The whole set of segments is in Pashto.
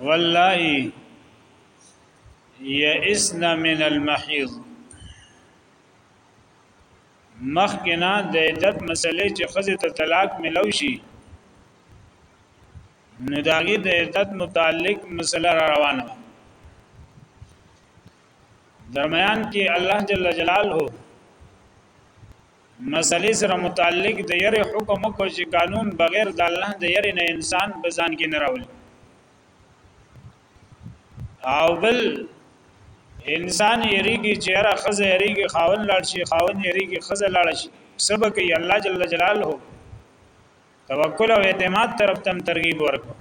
والله یئسن من المحیض مخکنا د عدت مسلې چې خزه ته طلاق ملو شي نو داغي د عدت متعلق مسله را روانه درمیان کې الله جل جلاله مسئلې سره متعلق د یری حکم وکړ چې قانون بغیر د الله د یری نه انسان په ځان کې نه راولي او بل انسان یریږي چې هر خزه یریږي خاون لاړ شي خاون یریږي خزه لاړ شي سبق یې الله جل جلاله توکل او اعتماد طرف تم ترغیب ورکړي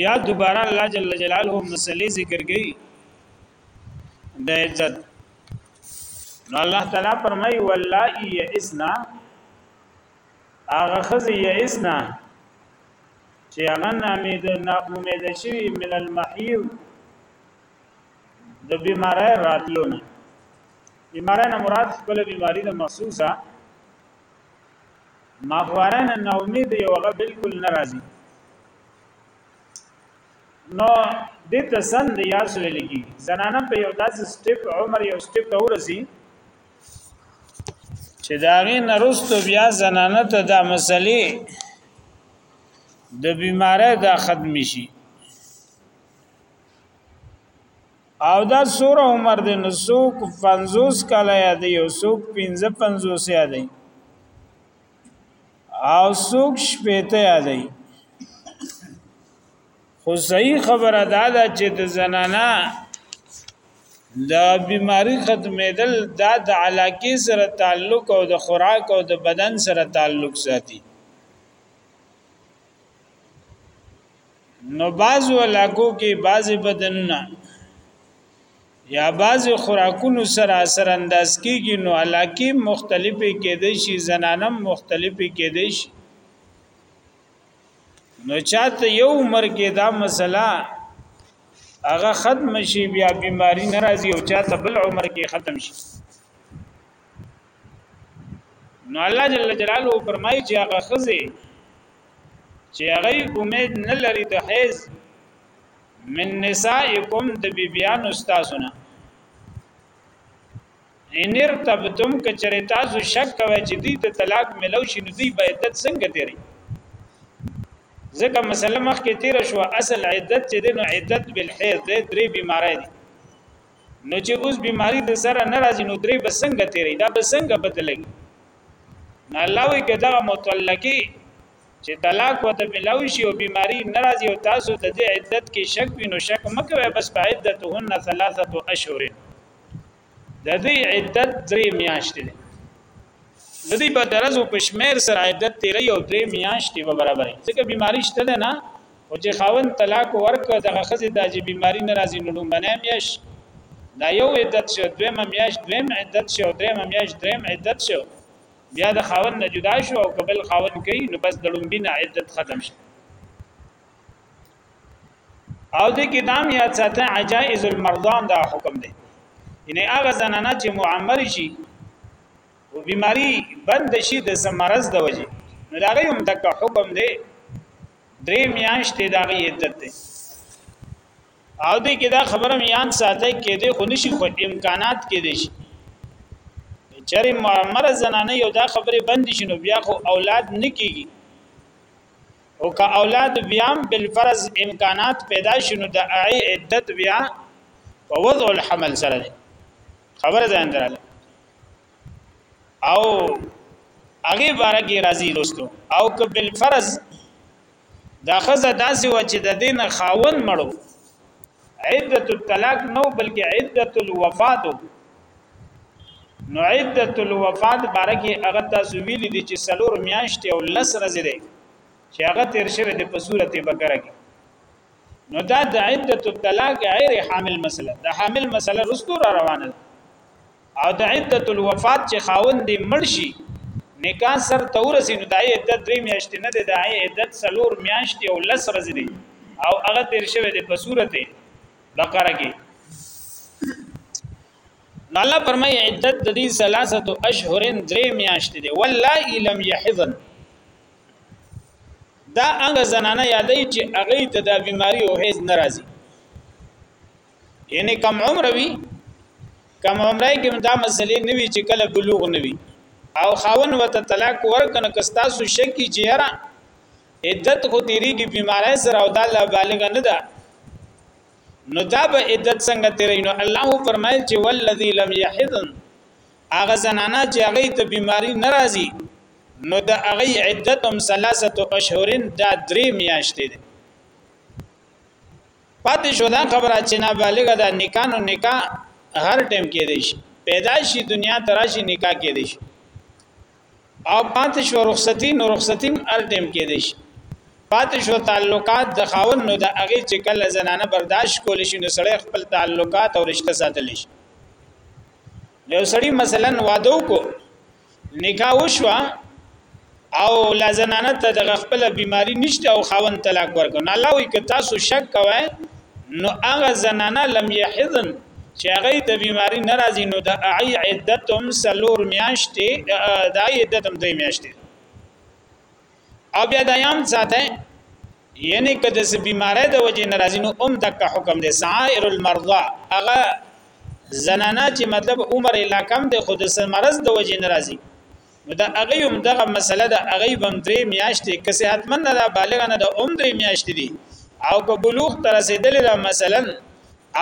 بیا دوباره الله جل جلاله مسلې ذکر کړي د عزت نو الله تعالی فرمایي واللائي یئسنا هغه خزي یئسنا چې هغه نامې د نا امید شي من المحیض د بیماری راتلو نه بیماری نه مراد خپل بیماری د مخصوصه ماخواران نا امید یو هغه بالکل ناراضي نو د تسن ریاض ویل کی زنانه په یو داسې سټیپ عمر یو سټیپ ته ورسی چې داغه نرستو بیا زنانه ته د مسلې د بیماری دا ختم شي او دا سور عمر د نسوک 50 کاله یا د یو سوک 55 یا دی او سوک شپیته یادی خو صحیح خبره دا ده چې د زنانا د بیماری ختمېدل دا د علاقې سره تعلق او د خوراک او د بدن سره تعلق ساتي نو بعضو علاقو کې بعضې بدنونه یا بعض خوراکونو سره اثر انداز کیږي نو علاقه مختلفه کېدې شي زنانم مختلفه کېدې شي نو چاته یو عمر کې دا مسله هغه ختم شي بیا بیماری ناراضي او چاته بل عمر کې ختم شي نو الله جل جلاله فرمایي چې هغه خزه چې هغه امید نه لري د حیز من نسائکم د بیبیان استادونه ان ارتبتم کچری تاسو شک کوي چې دوی ته طلاق ملو شي نو دوی به عدت څنګه تیری ځکه مسله مخ کې تیر شو اصل عدت چې دینو عدت بالحیض د درې بیماری دي نو چې اوس بیماری د سره ناراضي نو درې بسنګ تیری دا بسنګ بدلږي نو الله وی کدا متعلقي چې طلاق وته ملاوي شي او بیماری ناراضي او تاسو د دې عدت کې شک وینو شک مکوي بس په عدتهن ثلاثه اشهر د دې عدت درې میاشتې ده د دې په درز او پښمیر سره عدت تیرې او درې میاشتې به برابرې ځکه بیماری شته ده نه او چې خاون طلاق ورک دغه خزه د چې بیماری ناراضي نړو باندې میاش دا یو عدت شو دویم میاش دویم عدت شو دریم میاش دریم عدت شو بیا د خاوند نه جدا شو او قبل خاوند کوي نو بس د لومبي نه عدت ختم شي او د کې دام یا ساته عجائز المرضان دا حکم دی ان هغه زنانه چې معمر شي او بیماری بند شي د سمرز د وجه نو دا غي هم دغه حکم دی درې میاشتې دا غي عدت دی او دې کې دا خبره مې یاد ساتي کې دې خو نشي خو امکانات کې دې شي چرې معمر زنانه یو دا خبره بند شنو بیا خو اولاد نکېږي او که اولاد بیا بل فرض امکانات پیدا شنو د اعی عدت بیا په وضع الحمل سره دی خبر ځان دراله او هغه بارکی راضی رستو او که بل فرض دا خزه داسې و چې د دین خاون مړو عدت الطلاق نو بلکې عدت الوفات نو عدت الوفات بارکه هغه تاسو ویل دي چې سلور میاشتې او لس ورځې ده چې هغه تیر شوی د په صورت بقره کې نو دا د عدت الطلاق غیر حامل مسله د حامل مسله رستو را روانه ده او د عدت الوفات چې خاوند دې مړ شي نکاح سر ته ورسي نو د عدت دوی میاشتې نه ده د عدت سلور میاشتې او لس ورځې دي او هغه تیر شوی دی په صورت بقره کې نو الله فرمایي عدت د دې ثلاثه اشهر درې میاشتې دي والله لم يحضن دا هغه زنانه یادې چې هغه ته د بیماری او حیض ناراضي یعنی کم عمر وي کم عمره کې دا مسلې نه وي چې کله بلوغ نه وي او خاون وته طلاق ورکنه کستا سو شکی چې یاره عدت خو تیریږي بیمارای سره او دا لا بالغ نه ده نو دا به عدت څنګه تیرې نو الله فرمایل چې والذي لم يحضن اغه زنانا چې هغه ته بیماری ناراضي نو دا هغه عدت هم ثلاثه اشهرن دا درې میاشتې ده پاتې شو دا خبره چې نابالغ ده نکاح نو نکاح هر ټیم کې دی شي پیدا شي دنیا تراشي نکاح کې دی شي او پاتې شو رخصتی نو رخصتی هر ټیم کې دی شي پاتې شو تعلقات د خاون نو د هغه چې کله زنانه برداشت کول شي نو سړی خپل تعلقات او رشتہ ساتل شي یو سړی مثلا واده وکړو نکاح وشوه او لا زنانه ته د خپل بیماری نشته او خاون طلاق ورکړ نو الله وی که تاسو شک کوئ نو هغه زنانه لم یحزن چې هغه د بیماری ناراضی نو د اعی عدتم سلور میاشتې د اعی عدتم دوی میاشتې او بیا د ایام ساته یعنی که د بیماری د وجې ناراضی نو ام دک حکم دی سائر المرضى هغه زنانا چې مطلب عمر لا کم دی خود سر مرض د وجې ناراضی نو دا هغه هم دغه مسله د هغه بم درې میاشتې که صحتمن نه دا بالغ نه د عمر درې میاشتې دي او که بلوغ تر رسیدلې دا مثلا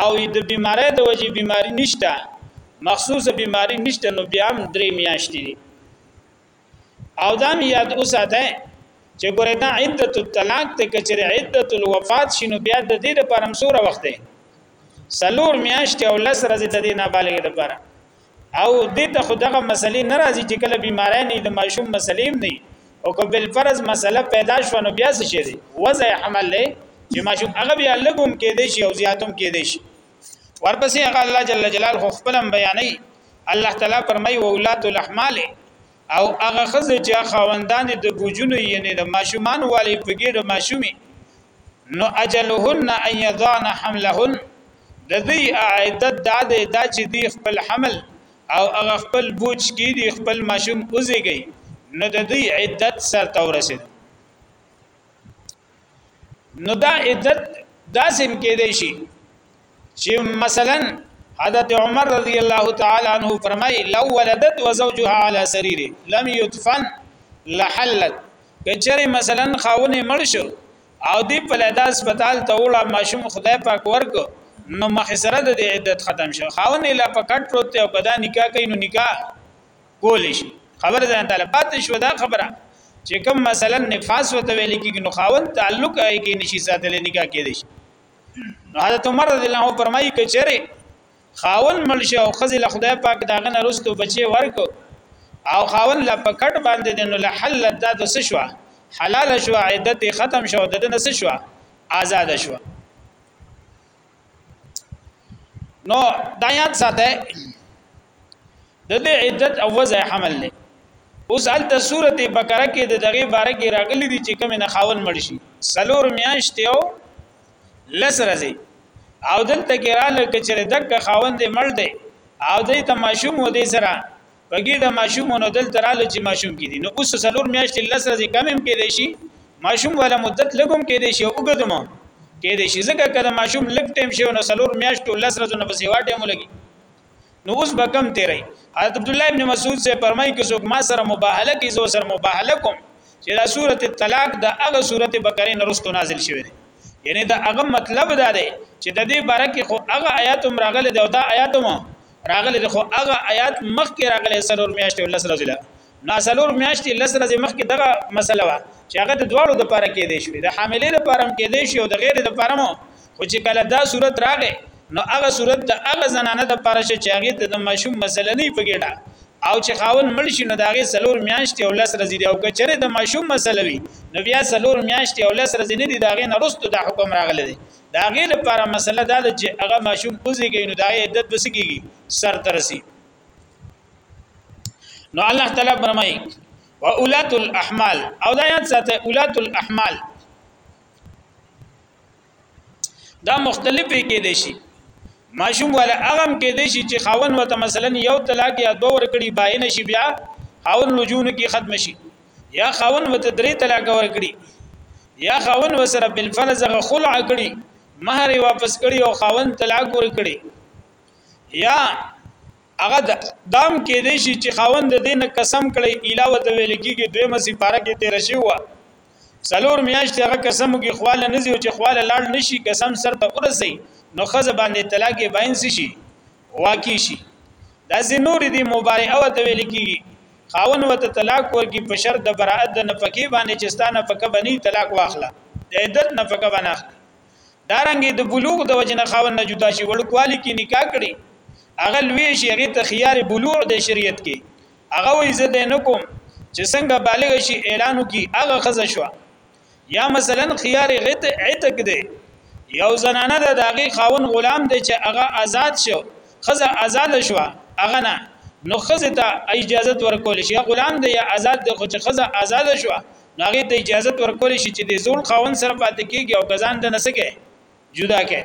او د بیماری د وجې بیماری نشته مخصوصه بیماری نشته نو بیا هم درې میاشتې دي او دا مې یاد اوساته چې ګوره دا عدت الطلاق ته کچره عدت الوفات شینو بیا د دې د پرم سوره وخت دی سلور میاشتې او لس ورځې د دې نابالغ د پره او دې ته خدغه مسلې ناراضي چې کله بیمارای نه د ماشوم مسلې نه او که بل فرض مسله پیدا شو نو بیا څه شي وضع حمل له چې ماشوم هغه بیا لګوم کې دي شي او زیاتوم کې دي شي ورپسې هغه الله جل جلاله خپل بیانې الله تعالی فرمای او اولاد الاحمال او هغه خزه چې خاوندان د بوجونو یعنی د ماشومان والی په ګډه ماشومی نو اجلهن ان یضان حملهن د دې عیدت د عاده د چې دی خپل حمل او هغه خپل بوج کې دی خپل ماشوم اوزیږي نو د دې عیدت سر تورسید نو دا عدت دا سم کې دی شي چې مثلا حضرت عمر رضی الله تعالی عنہ فرمای لو ولدت وزوجها على سرير لم يدفن لحلت کچره مثلا خاونه مړ شو او دی په لدا هسپتال ته وړه ماشوم خدای پاک ورک نو مخسره د عدت ختم شو خاونه لا په کټ پروت او کدا نکاح کین نو نکاح کول شي خبره ځان تعالی پاتې شو دا خبره چې کوم مثلا نفاس وته ویل کېږي نو خاوند تعلق یې کې نشي ساتل نکاح کې دي نو حضرت عمر رضی الله عنه فرمایي کچره خاون ملشه او خزل خدای پاک داغه نرستو بچي ورک او خاون لا پکټ باندې نو لا حل د دس شو حلال شو عدت ختم شو د دنس شو آزاد شو نو دا یاد ساته د دې عدت او وضع حمل له اوس الته سورته بقره کې د دغه باره کې راغلي دي چې کوم نه خاون مرشي سلور میاشتې او لس ورځې او دلته کې را لکه چې دک خاون دې مړ دی او دې ته ماشوم و دې سره بګیډه ماشوم نو دلته رااله چې ماشوم کې دي نو اوس سلور میاشتې لس ورځې کم هم کې دي شي ماشوم ولا مدت لګوم کې دي شي وګدم کې دي شي ځکه کله ماشوم لګ ټیم شي نو سلور میاشتو لس ورځې نو بسې واټه مولګي نو اوس به کم تیری حضرت عبد الله ابن مسعود سے فرمای کې څوک ما سره مباهله کې زو سره مباهله کوم چې دا سورته طلاق د هغه سورته بقره نه رستو نازل شوه یعنی دا هغه مطلب دا دی چې د دې باره کې خو هغه آیات هم راغلي دی او دا آیات هم راغلی دی خو هغه آیات مخکې راغلی سلور میاشتې او لس ورځې ده نو سلور میاشتې لس ورځې مخکې دغه مسله وه چې هغه د دواړو د پاره کې دی شوې د حاملې د پاره کې دی شي او د غیر د پاره مو خو چې کله دا صورت راغی نو هغه صورت د هغه زنانه د پاره چې هغه ته د ماشوم مسله نه پګېټه او چې خاون مړ شي نو داغه سلور میاشتې او لس ورځې دی او کچره د ماشوم مسله وي نو بیا سلور میاشتې او لس ورځې نه دی داغه نرستو د حکم راغلی دی د هغې لپاره مسله دا ده چې هغه ماشوم وزیږي نو د عدت بس کیږي سر ترسي نو الله تعالی فرمایي او اولات الاحمال او دا یاد ساته اولات الاحمال دا مختلفې کې دي شي ماشوم ولا اغم کې دي شي چې خاون وته مثلا یو طلاق یا دوه ور کړی باین شي بیا خاون رجوع کې ختم شي یا خاون وته درې طلاق ورکړي یا خاون وسره بل فرض غ خلع کړي مہر واپس کړي او خاون طلاق ورکړي یا هغه دام کې دی شي چې خاون د دین قسم کړي علاوه ته ویل کېږي دویمه سپاره کې تیر شي و سلور میاشتې هغه قسم کې خواله نه زیو چې خواله لاړ نشي قسم سر ته ورسي نو خزه باندې طلاق باین شي واقع شي دا زنور دي مبارئه وته ویل کیږي خاون وته طلاق ورکی په شرط د براءت د نفقې باندې چې ستانه فقہ بني طلاق واخله د عدت نفقه بناخلي دارنګي د بلوغ د وجنه خاون نه جدا شي وړکوالی کې نکاح کړي هغه لوی شي هغه ته خيار بلوغ د شریعت کې هغه وې زه د نکوم چې څنګه بالغ شي اعلانو کې هغه خزه شو یا مثلا خيار غت عتق دی یو زنانه د داغي خاون غلام دی چې هغه آزاد شو خزه آزاد شو هغه نه نو خزه ته اجازه ورکول شي غلام دی یا آزاد دی خو چې خزه آزاد شو نو هغه ته اجازه ورکول شي چې د زول خاون سره پاتې کیږي او غزان د نسکه جدا کړي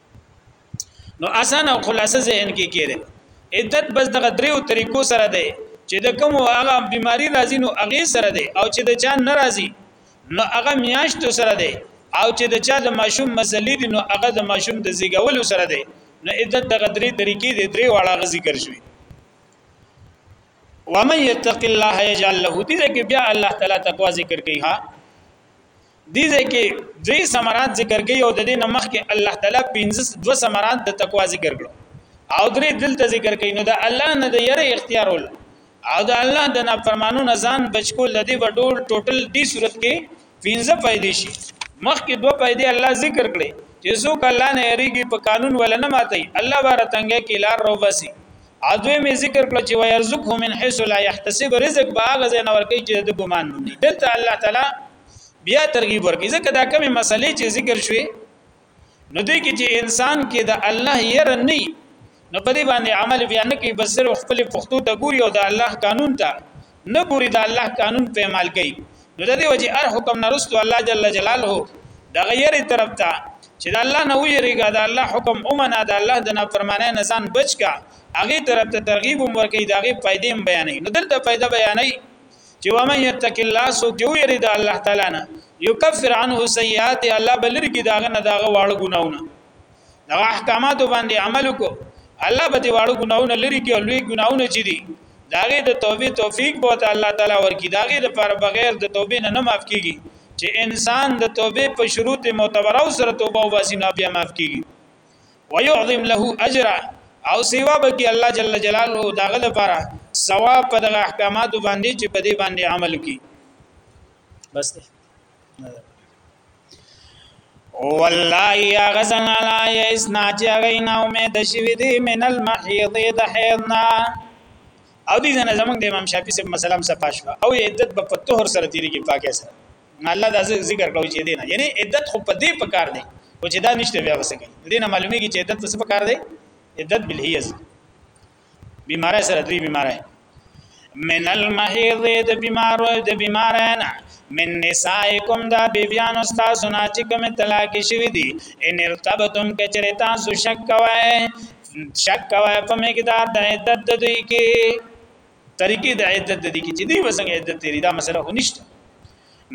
نو اسانه او خلاصه ذهن کې کېده عدت بس دغه دریو طریقو سره دی چې د کوم هغه بیماری راځي نو هغه سره دی او چې د چا ناراضي نو هغه میاشتو سره دی او چې د چا د ماشوم مسلې دي نو هغه د ماشوم د زیږولو سره دی نو عدت دغه درې طریقې دي درې واړه ذکر شوي ومن يتق الله يجعل له دې کې بیا الله تعالی تقوا ذکر کوي ها دې ځای کې درې ثمرات ذکر کړي او د دې نه مخکې الله تعالی پنځه دوه ثمرات د تقوا ذکر کړو او درې دلته ذکر کړي نو د الله نه د یره اختیارول او د الله د نافرمانو نه ځان بچکول د دې وډول ټوټل دې صورت کې پنځه فائدې شي مخکې دوه فائدې الله ذکر کړي چې څوک الله نه یریږي په قانون ولا نه ماتي الله بار تنګه کې لار رو بسي اځوی می ذکر کړ چې ويرزقه من حيث لا يحتسب رزق باغ زنه ورکی چې د ګمان نه دلته الله تعالی بیا ترغیب ورکړي ځکه دا کومه مسلې چې ذکر شوي نو دې کې چې انسان کې د الله ير نه نو په دې باندې عمل بیا نه کوي بس صرف خپل پښتو ته ګوري او د الله قانون ته نه ګوري د الله قانون په عمل کوي نو د دې وجه هر حکم نرستو الله جل جلاله د غیر طرف ته چې د الله نه ویریږي د الله حکم اومنه د الله د نافرمانه نه ځان بچکا هغه طرف ته ترغیب ورکړي دغه فائدې بیانې نو دلته فائدہ بیانې چې ومن یتق الله سو کې ویری د الله تعالی نه یکفر عنه سیئات الله بلری کې داغه نه داغه واړه ګناونه دا احکامات باندې عمل کو الله به دې واړه ګناونه لري کې لوی ګناونه چي دي داغه د توبې توفیق به ته الله تعالی ورکی داغه د پر بغیر د توبې نه نه معاف کیږي چې انسان د توبې په شروط معتبره سره توبه وباسي نه بیا معاف کیږي ويعظم له اجر او سیوا بکی الله جل جلاله داغه لپاره ثواب په دغه احکاماتو باندې چې په دې باندې عمل کی بس دی والله یا غزن علی اسنا چې غینا امید شوی دی من المحیض د حیضنا او دې نه زمونږ د امام شافعي سره مسلم صفاش او عدت په طهر سره تیری کې پاکه سره نه الله دا ذکر کوي چې دینه یعنی عدت خو په دې پکار دی او چې دا نشته بیا وسه کوي دینه معلومیږي چې عدت څه پکار دی عدت بالهیز بیماری سره دوی بیماری من المحیض د بیمار د بیماران من نسائکم دا بیبیان استاد سنا چې کوم طلاق شوی دی ان ارتبتم کچره تاسو شک کوی شک کوی په مقدار د عدت دوی کې طریقې د عدت د دې کې چې دوی وسنګ عدت تیری دا مسله هو نشته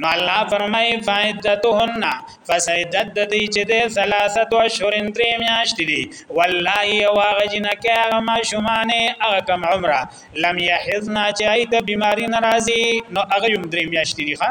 نو الله فرمای فعدتهن فسیدت د دې چې د ثلاثه اشهرن درې میاشتې دي والله واغه جنکه هغه ما شومانه هغه کم عمره لم یحزنا چې ایت بیماری ناراضي نو هغه هم درې میاشتې دي ښا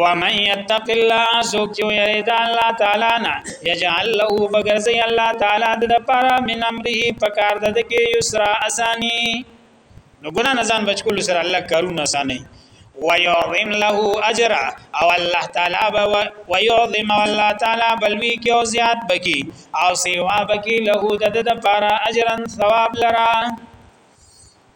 ومن يتق الله سوک یو یری دا الله تعالی نه یجعل له بغرزی الله تعالی د پاره من امره پکار د کې یسرا اسانی نو ګنا نه ځان بچکول سره الله کارونه اسانی ويعظم له اجر او الله تعالی ويعظم الله تعالی بلوي کې او زیات بکی او سیوا بکی له د د پاره اجرن ثواب لرا